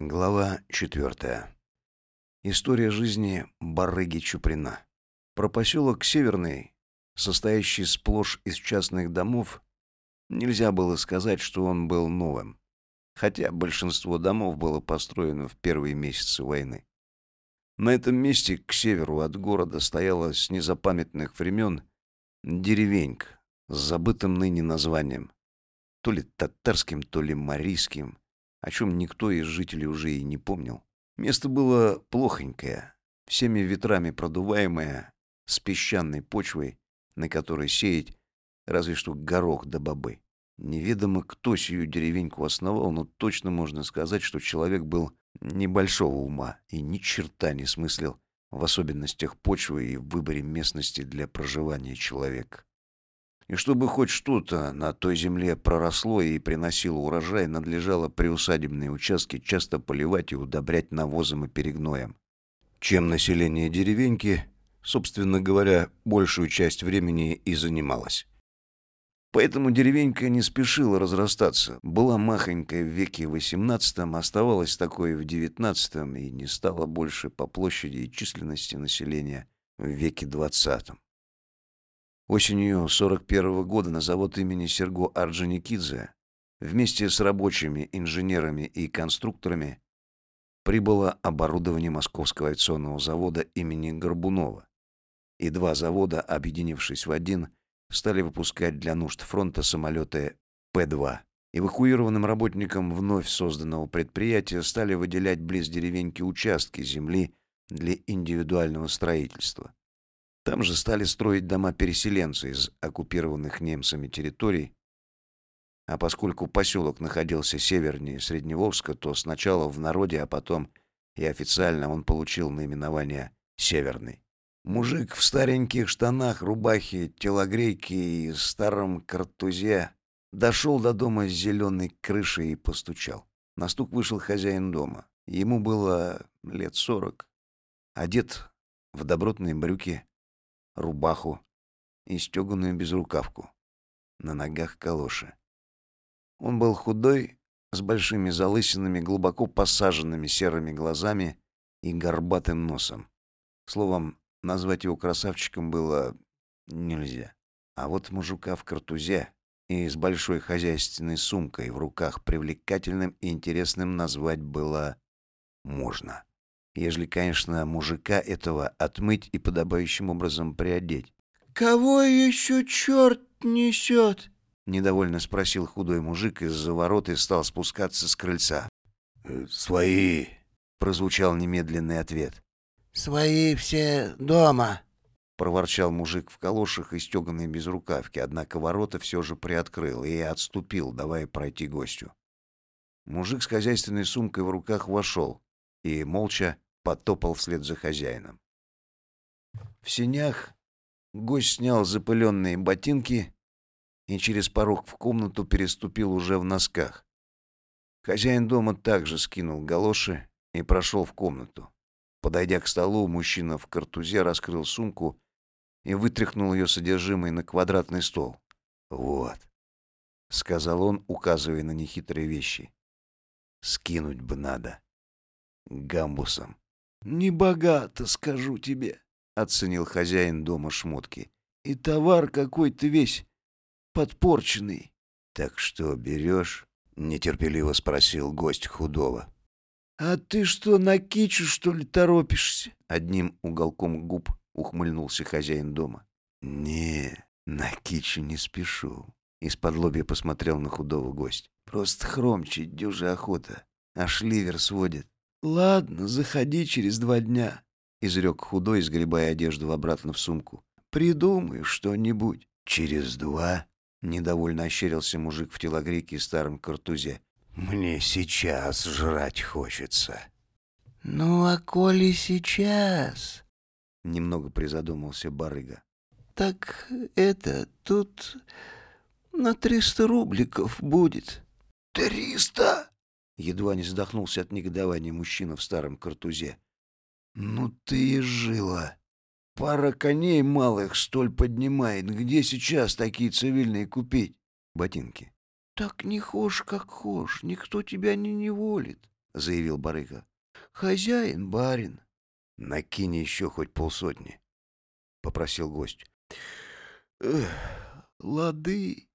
Глава четвертая. История жизни барыги Чуприна. Про поселок Северный, состоящий сплошь из частных домов, нельзя было сказать, что он был новым, хотя большинство домов было построено в первые месяцы войны. На этом месте к северу от города стояла с незапамятных времен деревенька с забытым ныне названием, то ли татарским, то ли марийским, о чем никто из жителей уже и не помнил. Место было плохонькое, всеми ветрами продуваемое, с песчаной почвой, на которой сеять разве что горох да бобы. Неведомо, кто сию деревеньку основал, но точно можно сказать, что человек был небольшого ума и ни черта не смыслил в особенностях почвы и в выборе местности для проживания человека. И чтобы хоть что-то на той земле проросло и приносило урожай, надлежало приусадебные участки часто поливать и удобрять навозом и перегноем. Чем население деревеньки, собственно говоря, большую часть времени и занималось. Поэтому деревенька не спешила разрастаться. Была махонькая в веке XVIII, оставалась такой в XIX и не стала больше по площади и численности населения в веке XX. Осенью 41 -го года на завод имени Серго Орджоникидзе вместе с рабочими, инженерами и конструкторами прибыло оборудование Московского авиационного завода имени Горбунова. И два завода, объединившись в один, стали выпускать для нужд фронта самолеты П-2. Эвакуированным работникам вновь созданного предприятия стали выделять близ деревеньки участки земли для индивидуального строительства. Там же стали строить дома переселенцы из оккупированных немцами территорий. А поскольку поселок находился севернее Средневолжска, то сначала в народе, а потом и официально он получил наименование «Северный». Мужик в стареньких штанах, рубахе, телогрейке и старом картузе дошел до дома с зеленой крышей и постучал. На стук вышел хозяин дома. Ему было лет сорок. Одет в добротные брюки, рубаху и стеганую безрукавку. На ногах калоши. Он был худой, с большими залысинами, глубоко посаженными серыми глазами и горбатым носом. Словом, назвать его красавчиком было нельзя. А вот мужика в картузе и с большой хозяйственной сумкой в руках привлекательным и интересным назвать было можно ежели, конечно, мужика этого отмыть и подобающим образом приодеть. «Кого еще черт несет?» — недовольно спросил худой мужик из-за ворот и стал спускаться с крыльца. «Э, «Свои!» — прозвучал немедленный ответ. «Свои все дома!» — проворчал мужик в калошах и стеганой безрукавке, однако ворота все же приоткрыл и отступил, давая пройти гостю. Мужик с хозяйственной сумкой в руках вошел и, молча, потопал вслед за хозяином. В сенях гость снял запыленные ботинки и через порог в комнату переступил уже в носках. Хозяин дома также скинул галоши и прошел в комнату. Подойдя к столу, мужчина в картузе раскрыл сумку и вытряхнул ее содержимое на квадратный стол. «Вот», — сказал он, указывая на нехитрые вещи. «Скинуть бы надо. Гамбусом». «Небогато, скажу тебе», — оценил хозяин дома шмотки. «И товар какой-то весь подпорченный». «Так что берешь?» — нетерпеливо спросил гость худого. «А ты что, на кичу, что ли, торопишься?» Одним уголком губ ухмыльнулся хозяин дома. «Не, на кичу не спешу», — из-под лобья посмотрел на худого гость. «Просто хромчить дюжа охота, аж ливер сводит. «Ладно, заходи через два дня», — изрек худой, сгребая одежду обратно в сумку. «Придумаю что-нибудь». «Через два?» — недовольно ощерился мужик в телогрейке и старом картузе. «Мне сейчас жрать хочется». «Ну, а коли сейчас...» — немного призадумался барыга. «Так это тут на триста рубликов будет». «Триста?» Едва не задохнулся от негодования мужчина в старом картузе. «Ну ты и жила. Пара коней малых столь поднимает. Где сейчас такие цивильные купить?» «Ботинки». «Так не хошь, как хошь. Никто тебя не неволит». заявил барыга. Хозяин, барин. Накинь еще хоть полсотни, попросил гость. Эх, лады,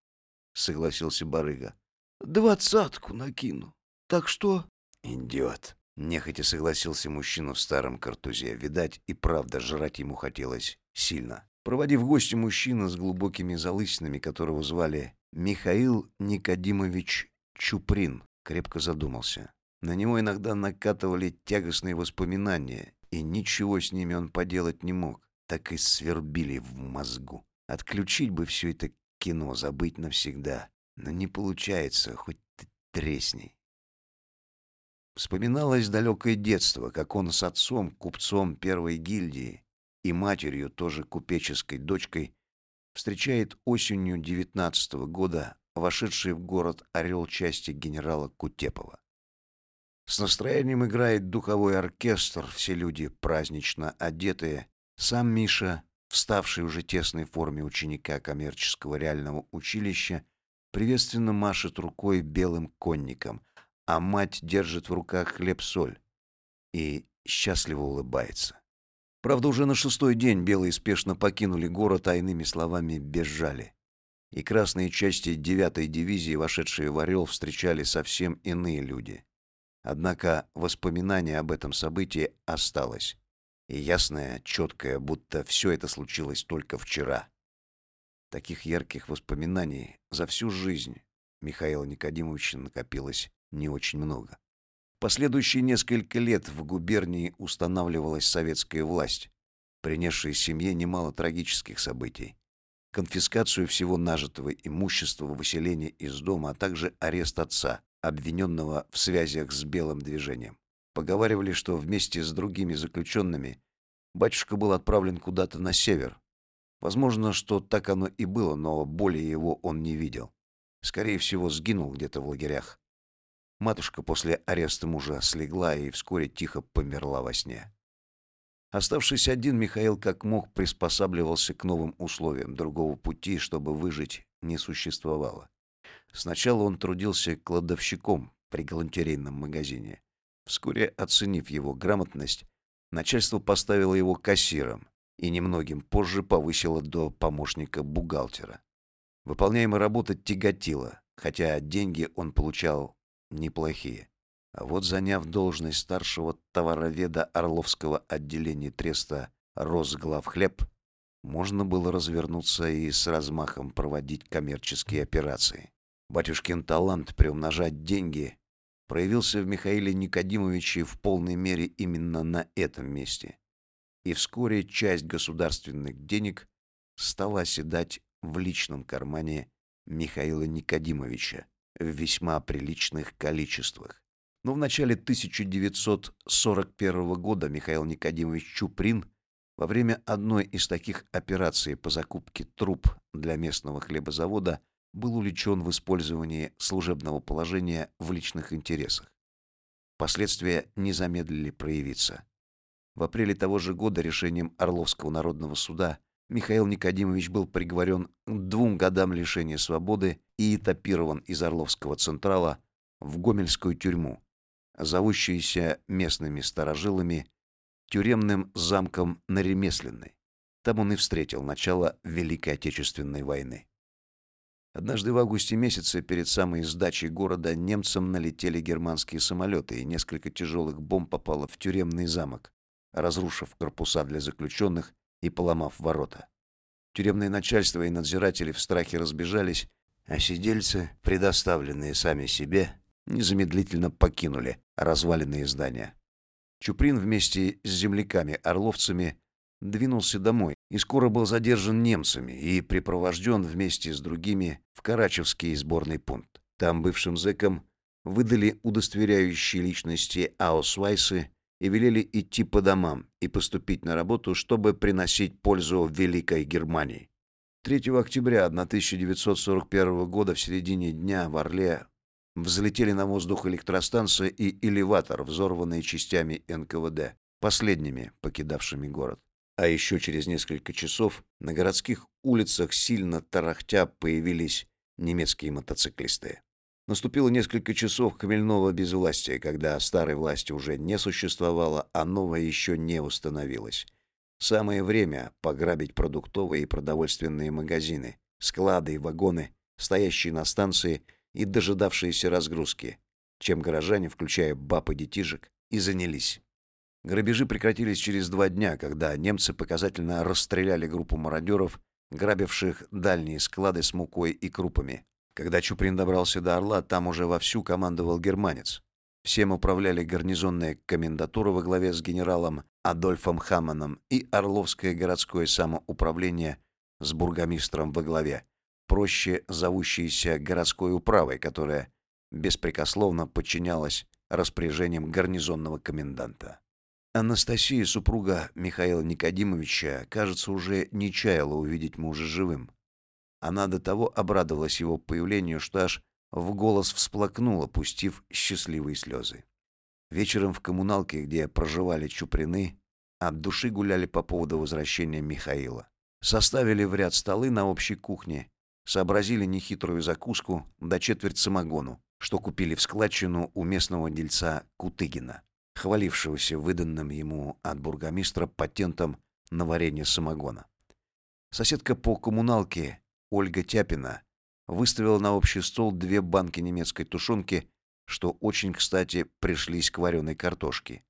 согласился барыга. Двадцатку накину. Так что? Идет. Нехотя согласился мужчина в старом картузе. Видать, и правда жрать ему хотелось сильно. Проводив гостя мужчина с глубокими залысинами, которого звали Михаил Никодимович Чуприн, крепко задумался. На него иногда накатывали тягостные воспоминания, и ничего с ними он поделать не мог, так и свербили в мозгу. Отключить бы все это кино, забыть навсегда. Но не получается, хоть ты тресни. Вспоминалось далекое детство, как он с отцом, купцом первой гильдии, и матерью, тоже купеческой дочкой, встречает осенью девятнадцатого года вошедший в город орел части генерала Кутепова. С настроением играет духовой оркестр, все люди празднично одетые. Сам Миша, вставший уже тесной форме ученика коммерческого реального училища, приветственно машет рукой белым конником, а мать держит в руках хлеб-соль и счастливо улыбается. Правда, уже на шестой день белые спешно покинули город, иными словами бежали. И красные части девятой дивизии, вошедшие в Орел, встречали совсем иные люди. Однако воспоминание об этом событии осталось. И ясное, четкое, будто все это случилось только вчера. Таких ярких воспоминаний за всю жизнь Михаила Никодимовича накопилось не очень много. Последующие несколько лет в губернии устанавливалась советская власть, принесшая семье немало трагических событий. Конфискацию всего нажитого имущества, выселение из дома, а также арест отца, обвиненного в связях с белым движением. Поговаривали, что вместе с другими заключенными батюшка был отправлен куда-то на север, Возможно, что так оно и было, но более его он не видел. Скорее всего, сгинул где-то в лагерях. Матушка после ареста мужа слегла и вскоре тихо померла во сне. Оставшись один, Михаил как мог приспосабливался к новым условиям. Другого пути, чтобы выжить, не существовало. Сначала он трудился кладовщиком при галантерейном магазине. Вскоре, оценив его грамотность, начальство поставило его кассиром, и немногим позже повысила до помощника бухгалтера. Выполняемая работа тяготила, хотя деньги он получал неплохие. А вот заняв должность старшего товароведа Орловского отделения треста «Росглавхлеб», можно было развернуться и с размахом проводить коммерческие операции. Батюшкин талант приумножать деньги проявился в Михаиле Никодимовиче в полной мере именно на этом месте и вскоре часть государственных денег стала оседать в личном кармане Михаила Никодимовича в весьма приличных количествах. Но в начале 1941 года Михаил Никодимович Чуприн во время одной из таких операций по закупке труб для местного хлебозавода был увлечен в использовании служебного положения в личных интересах. Последствия не замедлили проявиться. В апреле того же года решением Орловского народного суда Михаил Никодимович был приговорен к двум годам лишения свободы и этапирован из Орловского Централа в Гомельскую тюрьму, зовущуюся местными старожилами тюремным замком на Ремесленной. Там он и встретил начало Великой Отечественной войны. Однажды в августе месяце перед самой сдачей города немцам налетели германские самолеты, и несколько тяжелых бомб попало в тюремный замок разрушив корпуса для заключенных и поломав ворота. Тюремное начальство и надзиратели в страхе разбежались, а сидельцы, предоставленные сами себе, незамедлительно покинули разваленные здания. Чуприн вместе с земляками-орловцами двинулся домой и скоро был задержан немцами и припровожден вместе с другими в Карачевский сборный пункт. Там бывшим зэкам выдали удостоверяющие личности аусвайсы и велели идти по домам и поступить на работу, чтобы приносить пользу Великой Германии. 3 октября 1941 года в середине дня в Орле взлетели на воздух электростанция и элеватор, взорванные частями НКВД, последними покидавшими город. А еще через несколько часов на городских улицах сильно тарахтя появились немецкие мотоциклисты. Наступило несколько часов хмельного безвластия, когда старой власти уже не существовало, а новая еще не установилась. Самое время пограбить продуктовые и продовольственные магазины, склады и вагоны, стоящие на станции и дожидавшиеся разгрузки, чем горожане, включая баб и детишек, и занялись. Грабежи прекратились через два дня, когда немцы показательно расстреляли группу мародеров, грабивших дальние склады с мукой и крупами. Когда Чуприн добрался до Орла, там уже вовсю командовал германец. Всем управляли гарнизонная комендатура во главе с генералом Адольфом Хамманом и Орловское городское самоуправление с бургомистром во главе, проще зовущейся городской управой, которая беспрекословно подчинялась распоряжениям гарнизонного коменданта. Анастасия, супруга Михаила Никодимовича, кажется, уже не чаяла увидеть мужа живым. Она до того обрадовалась его появлению, что аж в голос всплакнула, пустив счастливые слезы. Вечером в коммуналке, где проживали Чуприны, от души гуляли по поводу возвращения Михаила. Составили в ряд столы на общей кухне, сообразили нехитрую закуску до четверть самогону, что купили в складчину у местного дельца Кутыгина, хвалившегося выданным ему от бургомистра патентом на варенье самогона. Соседка по коммуналке Ольга Тяпина выставила на общий стол две банки немецкой тушенки, что очень, кстати, пришлись к вареной картошке.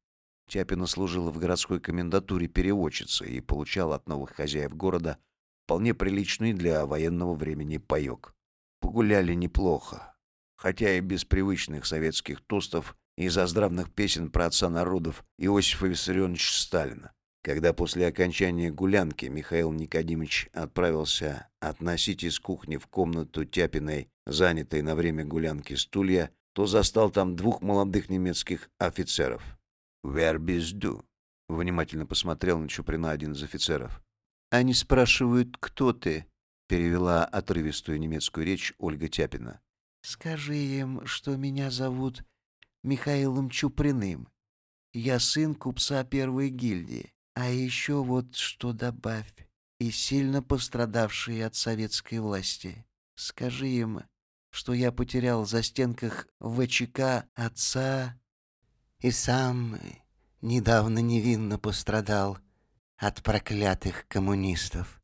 Тяпина служила в городской комендатуре переводчицей и получала от новых хозяев города вполне приличный для военного времени паёк. Погуляли неплохо, хотя и без привычных советских тостов и заздравных песен про отца народов Иосифа Виссарионовича Сталина. Когда после окончания гулянки Михаил Никодимович отправился относить из кухни в комнату Тяпиной, занятой на время гулянки стулья, то застал там двух молодых немецких офицеров. «Wer bist du?» — внимательно посмотрел на Чуприна один из офицеров. «Они спрашивают, кто ты?» — перевела отрывистую немецкую речь Ольга Тяпина. «Скажи им, что меня зовут Михаилом Чуприным. Я сын купца первой гильдии. А еще вот что добавь. И сильно пострадавшие от советской власти. Скажи им, что я потерял в застенках ВЧК отца и сам недавно невинно пострадал от проклятых коммунистов.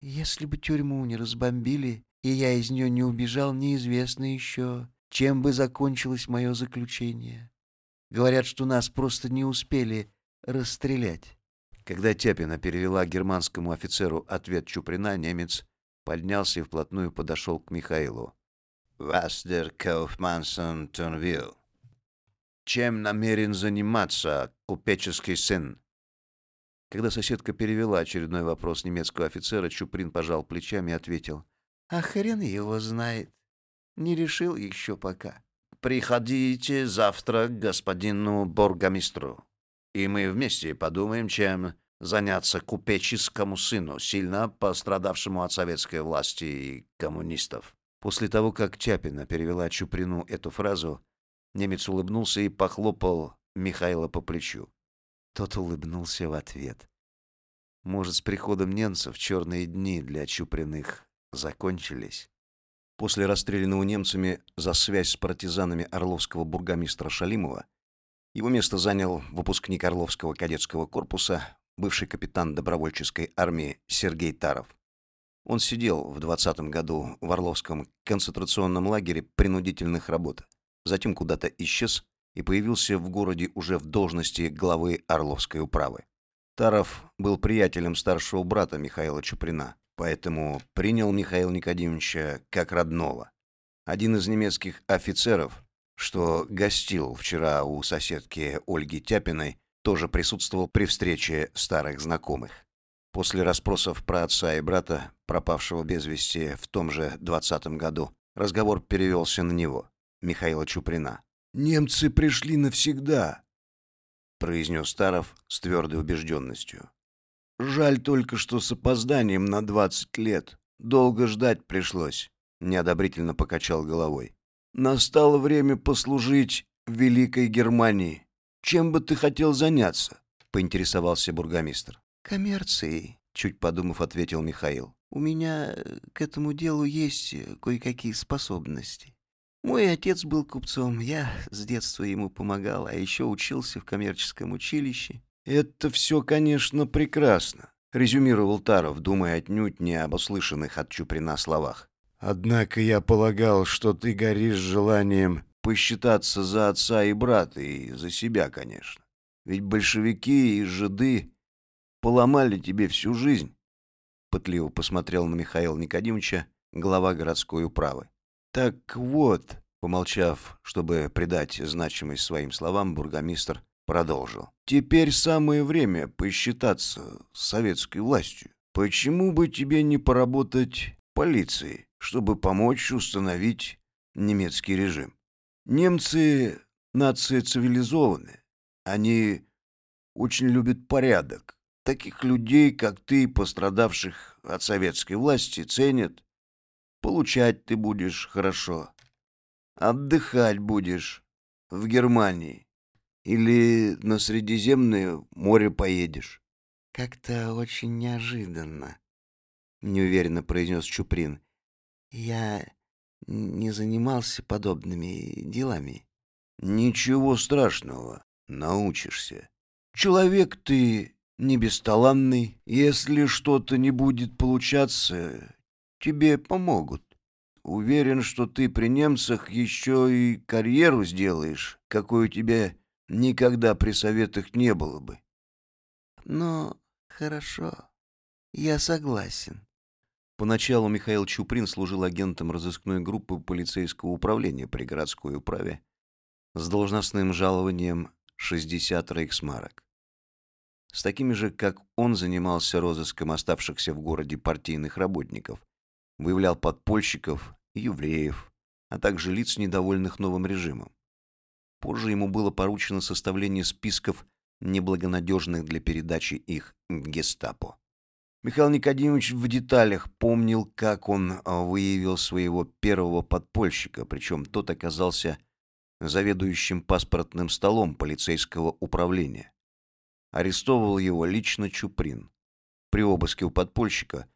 Если бы тюрьму не разбомбили, и я из нее не убежал, неизвестно еще, чем бы закончилось мое заключение. Говорят, что нас просто не успели расстрелять. Когда Тяпина перевела германскому офицеру ответ Чуприна, немец поднялся и вплотную подошел к Михаилу. «Was der Kaufmannsson tun will?» «Чем намерен заниматься купеческий сын?» Когда соседка перевела очередной вопрос немецкого офицера, Чуприн пожал плечами и ответил. «А хрен его знает. Не решил еще пока». «Приходите завтра к господину бургомистру и мы вместе подумаем, чем заняться купеческому сыну, сильно пострадавшему от советской власти и коммунистов. После того, как Чапина перевела Чуприну эту фразу, немец улыбнулся и похлопал Михаила по плечу. Тот улыбнулся в ответ. Может, с приходом немцев черные дни для Чуприных закончились? После расстрелянного немцами за связь с партизанами орловского бургомистра Шалимова его место занял выпускник Орловского кадетского корпуса, бывший капитан добровольческой армии Сергей Таров. Он сидел в 20 году в Орловском концентрационном лагере принудительных работ, затем куда-то исчез и появился в городе уже в должности главы Орловской управы. Таров был приятелем старшего брата Михаила Чуприна, поэтому принял Михаила Никодимовича как родного. Один из немецких офицеров, что гостил вчера у соседки Ольги Тяпиной, тоже присутствовал при встрече старых знакомых. После расспросов про отца и брата, пропавшего без вести в том же двадцатом году, разговор перевелся на него, Михаила Чуприна. «Немцы пришли навсегда», — произнес Старов с твердой убежденностью. «Жаль только, что с опозданием на двадцать лет. Долго ждать пришлось», — неодобрительно покачал головой. Настало время послужить Великой Германии. Чем бы ты хотел заняться? поинтересовался бургомистр. Коммерцией, чуть подумав, ответил Михаил. У меня к этому делу есть кое-какие способности. Мой отец был купцом, я с детства ему помогал, а еще учился в коммерческом училище. «Это все, конечно, прекрасно», — резюмировал Таров, думая отнюдь не об услышанных от Чуприна словах. «Однако я полагал, что ты горишь желанием посчитаться за отца и брата, и за себя, конечно. Ведь большевики и жиды поломали тебе всю жизнь». Пытливо посмотрел на Михаила Никодимовича, глава городской управы. «Так вот», — помолчав, чтобы придать значимость своим словам, бургомистр продолжил. «Теперь самое время посчитаться с советской властью. Почему бы тебе не поработать полицией, чтобы помочь установить немецкий режим? Немцы — нация цивилизованная. Они очень любят порядок. Таких людей, как ты, пострадавших от советской власти, ценят. Получать ты будешь хорошо. Отдыхать будешь в Германии. Или на Средиземное море поедешь. Как-то очень неожиданно, неуверенно произнес Чуприн. Я не занимался подобными делами. Ничего страшного, научишься. Человек ты не бесталанный. Если что-то не будет получаться, тебе помогут. Уверен, что ты при немцах еще и карьеру сделаешь, какой у тебя никогда при советах не было бы. Но хорошо, я согласен. Поначалу Михаил Чуприн служил агентом разыскной группы полицейского управления при городской управе с должностным жалованием 60 рейхсмарок. С такими же, как он, занимался розыском оставшихся в городе партийных работников, выявлял подпольщиков, евреев, а также лиц, недовольных новым режимом. Позже ему было поручено составление списков неблагонадежных для передачи их гестапо. Михаил Никодимович в деталях помнил, как он а, выявил своего первого подпольщика, причем тот оказался заведующим паспортным столом полицейского управления. Арестовывал его лично Чуприн. При обыске у подпольщика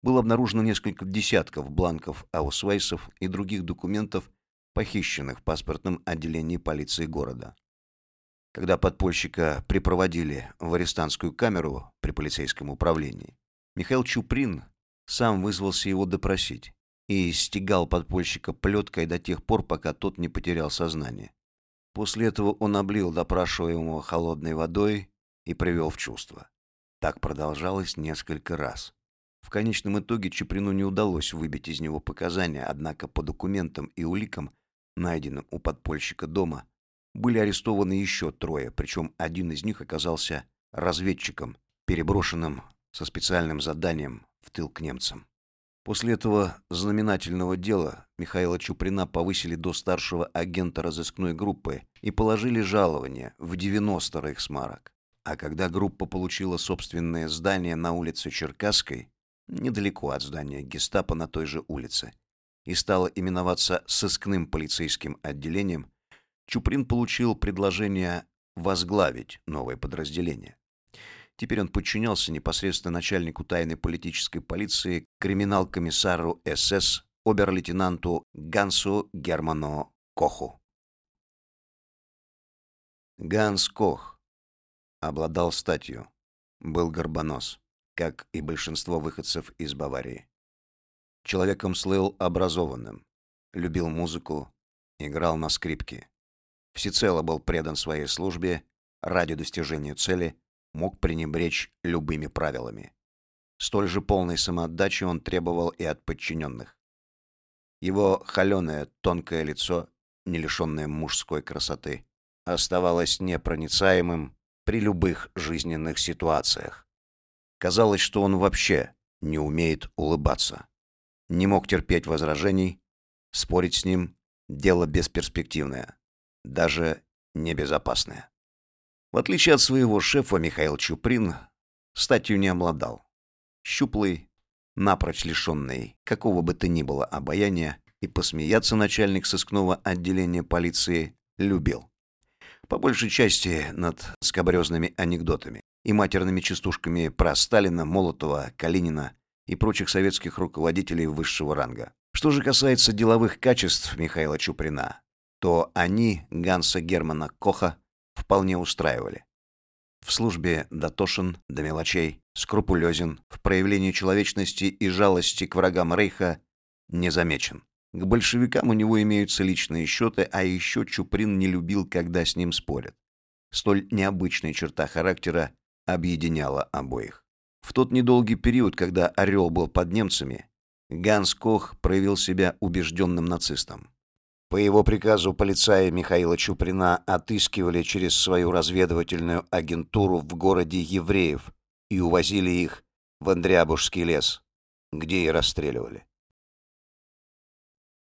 было обнаружено несколько десятков бланков аусвайсов и других документов, похищенных в паспортном отделении полиции города. Когда подпольщика припроводили в арестантскую камеру при полицейском управлении, Михаил Чуприн сам вызвался его допросить и стегал подпольщика плеткой до тех пор, пока тот не потерял сознание. После этого он облил допрашиваемого холодной водой и привел в чувство. Так продолжалось несколько раз. В конечном итоге Чуприну не удалось выбить из него показания, однако по документам и уликам, найденным у подпольщика дома, были арестованы еще трое, причем один из них оказался разведчиком, переброшенным со специальным заданием в тыл к немцам. После этого знаменательного дела Михаила Чуприна повысили до старшего агента разыскной группы и положили жалование в 90 рейхсмарок. А когда группа получила собственное здание на улице Черкасской, недалеко от здания Гестапо на той же улице, и стала именоваться сыскным полицейским отделением, Чуприн получил предложение возглавить новое подразделение. Теперь он подчинялся непосредственно начальнику тайной политической полиции, криминал-комиссару СС, обер-лейтенанту Гансу Герману Коху. Ганс Кох обладал статью, был горбонос как и большинство выходцев из Баварии. Человеком слыл образованным, любил музыку, играл на скрипке. Всецело был предан своей службе, ради достижения цели мог пренебречь любыми правилами. Столь же полной самоотдачи он требовал и от подчиненных. Его холеное, тонкое лицо, не лишенное мужской красоты, оставалось непроницаемым при любых жизненных ситуациях. Казалось, что он вообще не умеет улыбаться. Не мог терпеть возражений, спорить с ним – дело бесперспективное, даже небезопасное. В отличие от своего шефа, Михаил Чуприн статью не обладал. Щуплый, напрочь лишенный какого бы то ни было обаяния, и посмеяться начальник сыскного отделения полиции любил. По большей части над скобрезными анекдотами и матерными частушками про Сталина, Молотова, Калинина и прочих советских руководителей высшего ранга. Что же касается деловых качеств Михаила Чуприна, то они Ганса Германа Коха вполне устраивали. В службе дотошен до мелочей, скрупулезен, в проявлении человечности и жалости к врагам Рейха не замечен. К большевикам у него имеются личные счеты, а еще Чуприн не любил, когда с ним спорят. Столь необычная черта характера объединяла обоих. В тот недолгий период, когда «Орел» был под немцами, Ганс Кох проявил себя убежденным нацистом. По его приказу полицаи Михаила Чуприна отыскивали через свою разведывательную агентуру в городе евреев и увозили их в Андрябушский лес, где и расстреливали.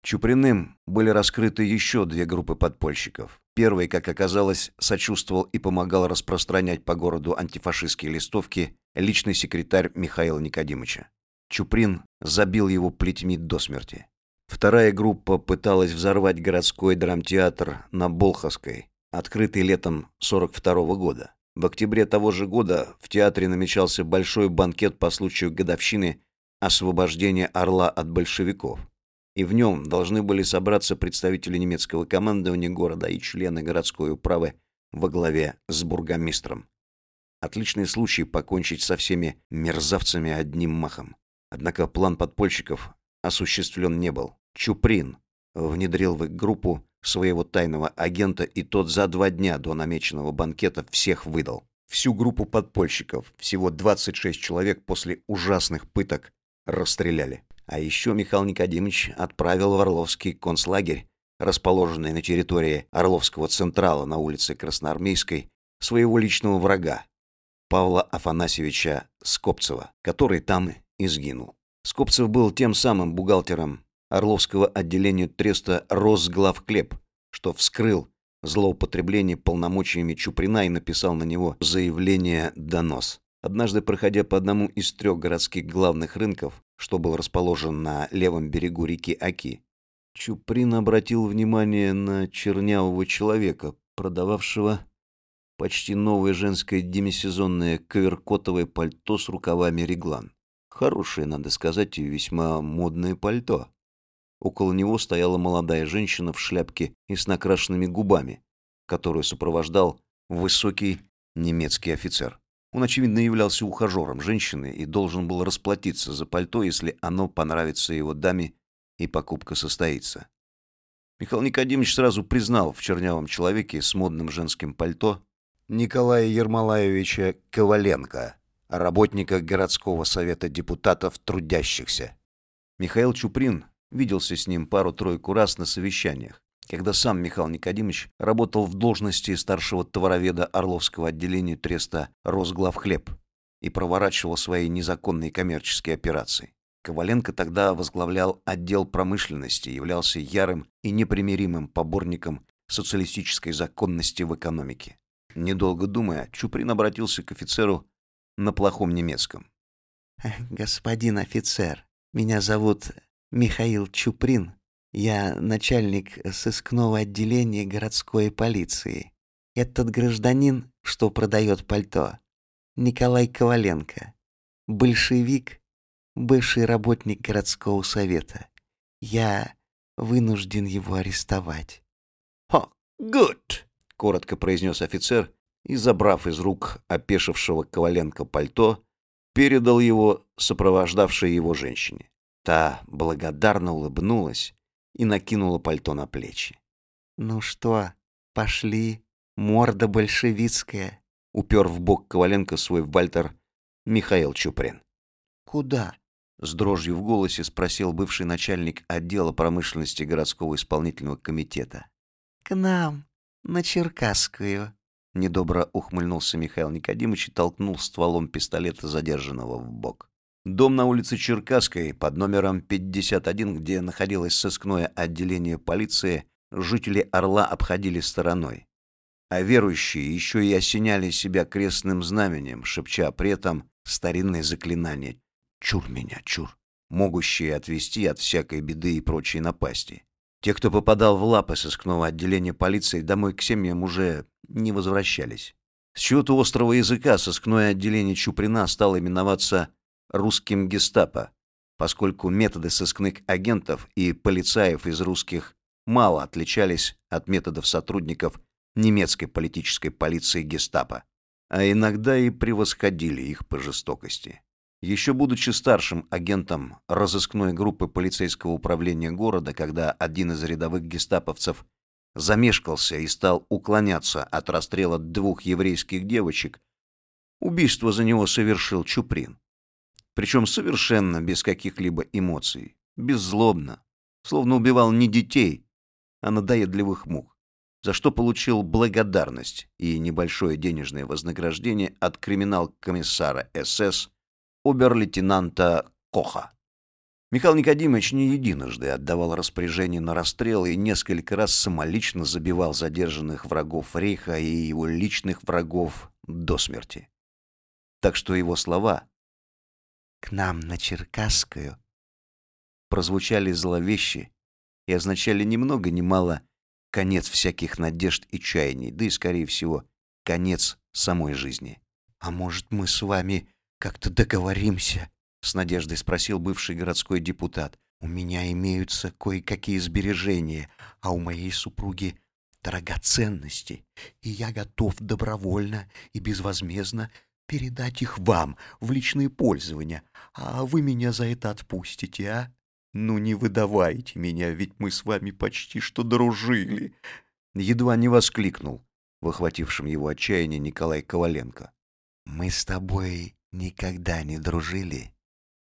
Чуприным были раскрыты еще две группы подпольщиков. Первый, как оказалось, сочувствовал и помогал распространять по городу антифашистские листовки личный секретарь Михаила Никодимовича. Чуприн забил его плетьми до смерти. Вторая группа пыталась взорвать городской драмтеатр на Болховской, открытый летом 42 -го года. В октябре того же года в театре намечался большой банкет по случаю годовщины освобождения Орла от большевиков. И в нем должны были собраться представители немецкого командования города и члены городской управы во главе с бургомистром. Отличный случай покончить со всеми мерзавцами одним махом. Однако план подпольщиков осуществлен не был. Чуприн внедрил в их группу своего тайного агента, и тот за два дня до намеченного банкета всех выдал. Всю группу подпольщиков, всего 26 человек после ужасных пыток, расстреляли. А еще Михаил Никодимович отправил в Орловский концлагерь, расположенный на территории Орловского Централа на улице Красноармейской, своего личного врага, Павла Афанасьевича Скопцева, который там и сгинул. Скопцев был тем самым бухгалтером Орловского отделения треста «Росглавклеп», что вскрыл злоупотребление полномочиями Чуприна и написал на него заявление-донос. Однажды, проходя по одному из трех городских главных рынков, что был расположен на левом берегу реки Аки, Чуприн обратил внимание на чернявого человека, продававшего почти новое женское демисезонное коверкотовое пальто с рукавами реглан. Хорошее, надо сказать, и весьма модное пальто. Около него стояла молодая женщина в шляпке и с накрашенными губами, которую сопровождал высокий немецкий офицер. Он, очевидно, являлся ухажером женщины и должен был расплатиться за пальто, если оно понравится его даме и покупка состоится. Михаил Никодимович сразу признал в чернявом человеке с модным женским пальто Николая Ермолаевича Коваленко, работника городского совета депутатов трудящихся. Михаил Чуприн виделся с ним пару-тройку раз на совещаниях, когда сам Михаил Никодимович работал в должности старшего товароведа Орловского отделения треста «Росглавхлеб» и проворачивал свои незаконные коммерческие операции. Коваленко тогда возглавлял отдел промышленности, являлся ярым и непримиримым поборником социалистической законности в экономике. Недолго думая, Чуприн обратился к офицеру на плохом немецком. «Господин офицер, меня зовут Михаил Чуприн. Я начальник сыскного отделения городской полиции. Этот гражданин, что продает пальто, Николай Коваленко, большевик, бывший работник городского совета. Я вынужден его арестовать». «О, good!» — коротко произнес офицер и, забрав из рук опешившего Коваленко пальто, передал его сопровождавшей его женщине. Та благодарно улыбнулась и накинула пальто на плечи. «Ну что, пошли, морда большевистская», — упер в бок Коваленко свой вальтер Михаил Чуприн. «Куда?» — с дрожью в голосе спросил бывший начальник отдела промышленности городского исполнительного комитета. «К нам, на Черкасскую», Недобро ухмыльнулся Михаил Никодимович и толкнул стволом пистолета задержанного в бок. Дом на улице Черкасской под номером 51, где находилось сыскное отделение полиции, жители Орла обходили стороной. А верующие еще и осеняли себя крестным знаменем, шепча при этом старинные заклинания «Чур меня, чур», могущие отвести от всякой беды и прочей напасти. Те, кто попадал в лапы сыскного отделения полиции, домой к семьям уже не возвращались. С чего-то острого языка сыскное отделение Чуприна стало именоваться «русским гестапо», поскольку методы сыскных агентов и полицаев из русских мало отличались от методов сотрудников немецкой политической полиции гестапо, а иногда и превосходили их по жестокости. Еще будучи старшим агентом разыскной группы полицейского управления города, когда один из рядовых гестаповцев замешкался и стал уклоняться от расстрела двух еврейских девочек, убийство за него совершил Чуприн. Причем совершенно без каких-либо эмоций, беззлобно, словно убивал не детей, а надоедливых мух, за что получил благодарность и небольшое денежное вознаграждение от криминал-комиссара СС обер-лейтенанта Коха. Михаил Никодимович не единожды отдавал распоряжение на расстрел и несколько раз самолично забивал задержанных врагов Рейха и его личных врагов до смерти. Так что его слова «к нам на Черкасскую» прозвучали зловеще и означали ни много ни мало конец всяких надежд и чаяний, да и, скорее всего, конец самой жизни. «А может, мы с вами как-то договоримся?» — с надеждой спросил бывший городской депутат. «У меня имеются кое-какие сбережения, а у моей супруги драгоценности, и я готов добровольно и безвозмездно передать их вам в личное пользование, а вы меня за это отпустите, а? Ну не выдавайте меня, ведь мы с вами почти что дружили!» Едва не воскликнул, выхватившим его отчаяние Николай Коваленко. «Мы с тобой никогда не дружили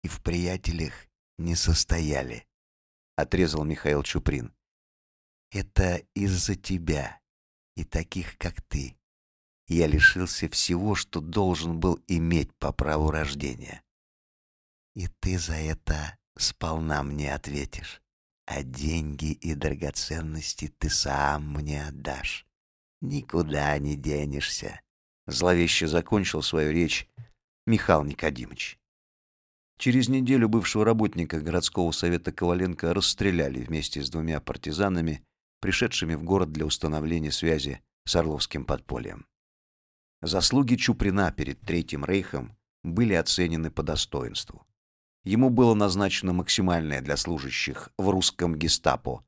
и в приятелях не состояли», — отрезал Михаил Чуприн. «Это из-за тебя и таких, как ты. Я лишился всего, что должен был иметь по праву рождения. И ты за это сполна мне ответишь. А деньги и драгоценности ты сам мне отдашь. Никуда не денешься. Зловеще закончил свою речь Михаил Никодимович. Через неделю бывшего работника городского совета Коваленко расстреляли вместе с двумя партизанами, пришедшими в город для установления связи с Орловским подпольем. Заслуги Чуприна перед Третьим Рейхом были оценены по достоинству. Ему было назначено максимальное для служащих в русском гестапо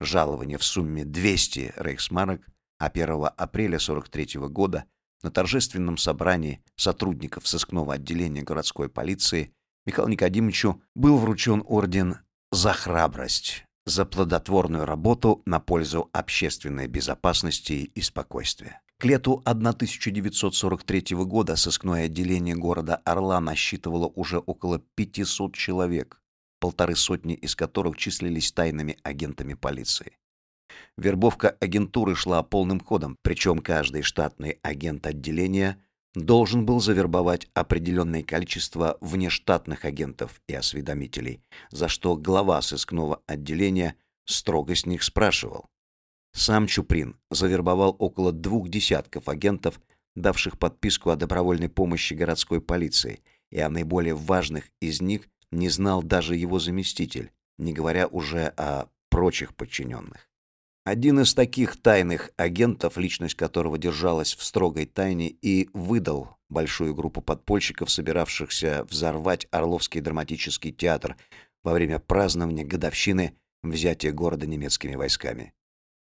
жалование в сумме 200 рейхсмарок, а 1 апреля 43 года на торжественном собрании сотрудников сыскного отделения городской полиции Михаилу Никодимовичу был вручен орден «За храбрость», за плодотворную работу на пользу общественной безопасности и спокойствия. К лету 1943 года сыскное отделение города Орла насчитывало уже около 500 человек, полторы сотни из которых числились тайными агентами полиции. Вербовка агентуры шла полным ходом, причем каждый штатный агент отделения должен был завербовать определенное количество внештатных агентов и осведомителей, за что глава сыскного отделения строго с них спрашивал. Сам Чуприн завербовал около двух десятков агентов, давших подписку о добровольной помощи городской полиции, и о наиболее важных из них не знал даже его заместитель, не говоря уже о прочих подчиненных. Один из таких тайных агентов, личность которого держалась в строгой тайне, и выдал большую группу подпольщиков, собиравшихся взорвать Орловский драматический театр во время празднования годовщины взятия города немецкими войсками.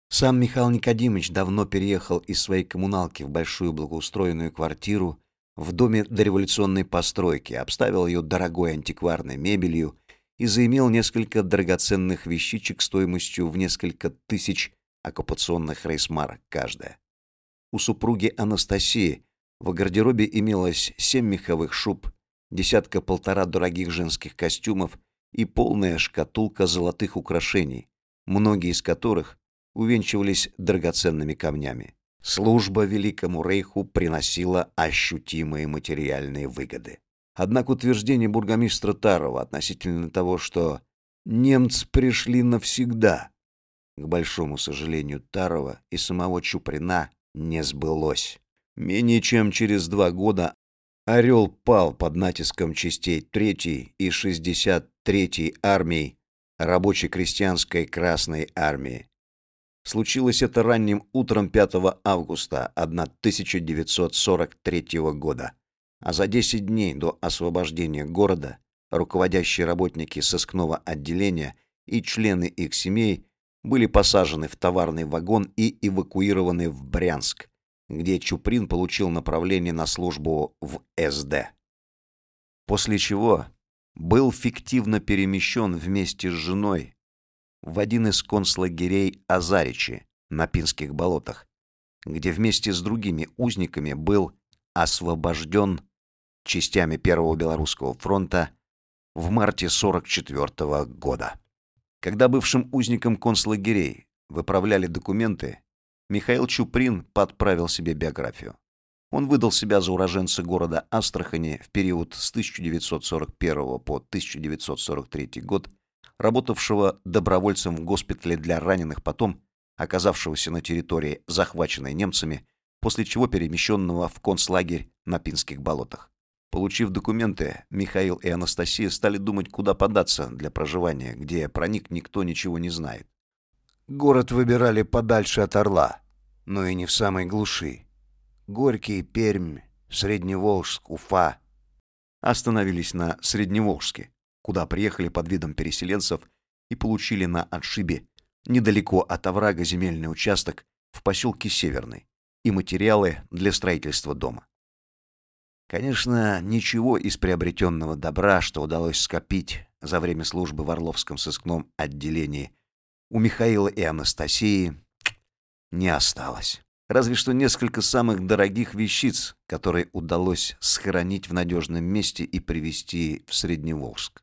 Сам Михаил Никодимович давно переехал из своей коммуналки в большую благоустроенную квартиру в доме дореволюционной постройки, обставил ее дорогой антикварной мебелью и заимел несколько драгоценных вещичек стоимостью в несколько тысяч оккупационных рейсмарок каждая. У супруги Анастасии в гардеробе имелось семь меховых шуб, десятка-полтора дорогих женских костюмов и полная шкатулка золотых украшений, многие из которых увенчивались драгоценными камнями. Служба Великому Рейху приносила ощутимые материальные выгоды. Однако утверждение бургомистра Тарова относительно того, что немцы пришли навсегда, к большому сожалению Тарова и самого Чуприна, не сбылось. Менее чем через два года Орел пал под натиском частей 3 и 63-й армий рабоче-крестьянской Красной армии. Случилось это ранним утром 5 августа 1943 года а за 10 дней до освобождения города руководящие работники сыскного отделения и члены их семей были посажены в товарный вагон и эвакуированы в Брянск, где Чуприн получил направление на службу в СД. После чего был фиктивно перемещен вместе с женой в один из концлагерей Азаричи на Пинских болотах, где вместе с другими узниками был освобожден частями Первого Белорусского фронта в марте 44 -го года. Когда бывшим узникам концлагерей выправляли документы, Михаил Чуприн подправил себе биографию. Он выдал себя за уроженца города Астрахани в период с 1941 по 1943 год, работавшего добровольцем в госпитале для раненых, потом оказавшегося на территории, захваченной немцами, после чего перемещенного в концлагерь на Пинских болотах. Получив документы, Михаил и Анастасия стали думать, куда податься для проживания, где про них никто ничего не знает. Город выбирали подальше от Орла, но и не в самой глуши. Горький, Пермь, Средневолжск, Уфа. Остановились на Средневолжске, куда приехали под видом переселенцев и получили на отшибе, недалеко от оврага земельный участок в поселке Северный и материалы для строительства дома. Конечно, ничего из приобретенного добра, что удалось скопить за время службы в Орловском сыскном отделении, у Михаила и Анастасии не осталось. Разве что несколько самых дорогих вещиц, которые удалось сохранить в надежном месте и привезти в Средневолжск.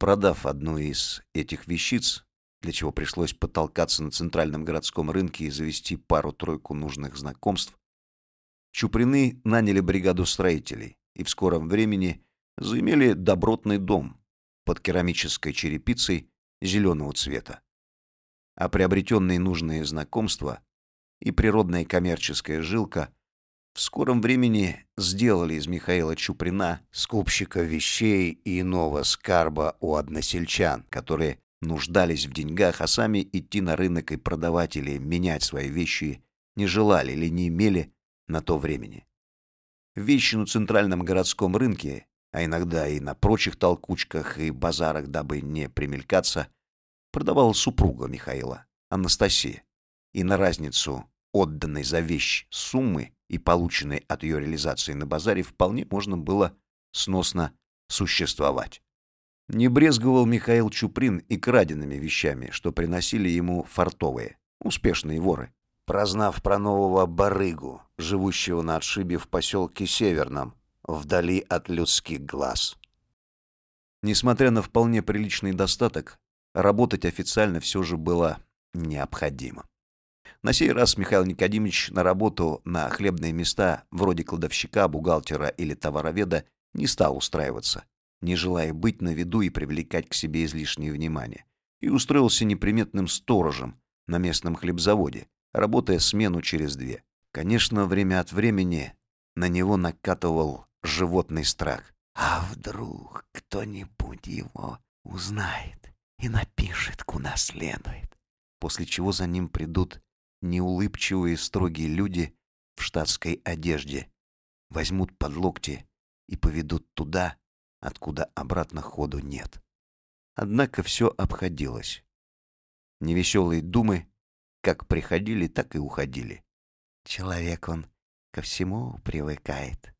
Продав одну из этих вещиц, для чего пришлось потолкаться на центральном городском рынке и завести пару-тройку нужных знакомств, Чуприны наняли бригаду строителей и в скором времени заимели добротный дом под керамической черепицей зеленого цвета. А приобретенные нужные знакомства и природная коммерческая жилка в скором времени сделали из Михаила Чуприна скупщика вещей и иного скарба у односельчан, которые нуждались в деньгах, а сами идти на рынок и продавать или менять свои вещи не желали или не имели на то времени. Вещи на центральном городском рынке, а иногда и на прочих толкучках и базарах, дабы не примелькаться, продавала супруга Михаила, Анастасия. И на разницу отданной за вещь суммы и полученной от ее реализации на базаре вполне можно было сносно существовать. Не брезговал Михаил Чуприн и краденными вещами, что приносили ему фартовые, успешные воры. Прознав про нового барыгу, живущего на отшибе в поселке Северном, вдали от людских глаз. Несмотря на вполне приличный достаток, работать официально все же было необходимо. На сей раз Михаил Никодимович на работу на хлебные места, вроде кладовщика, бухгалтера или товароведа, не стал устраиваться, не желая быть на виду и привлекать к себе излишнее внимание, и устроился неприметным сторожем на местном хлебзаводе, работая смену через две. Конечно, время от времени на него накатывал животный страх. А вдруг кто-нибудь его узнает и напишет, куда следует? После чего за ним придут неулыбчивые строгие люди в штатской одежде, возьмут под локти и поведут туда, откуда обратно ходу нет. Однако все обходилось. Невеселые думы как приходили, так и уходили. Человек он ко всему привыкает.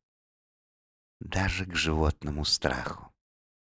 Даже к животному страху.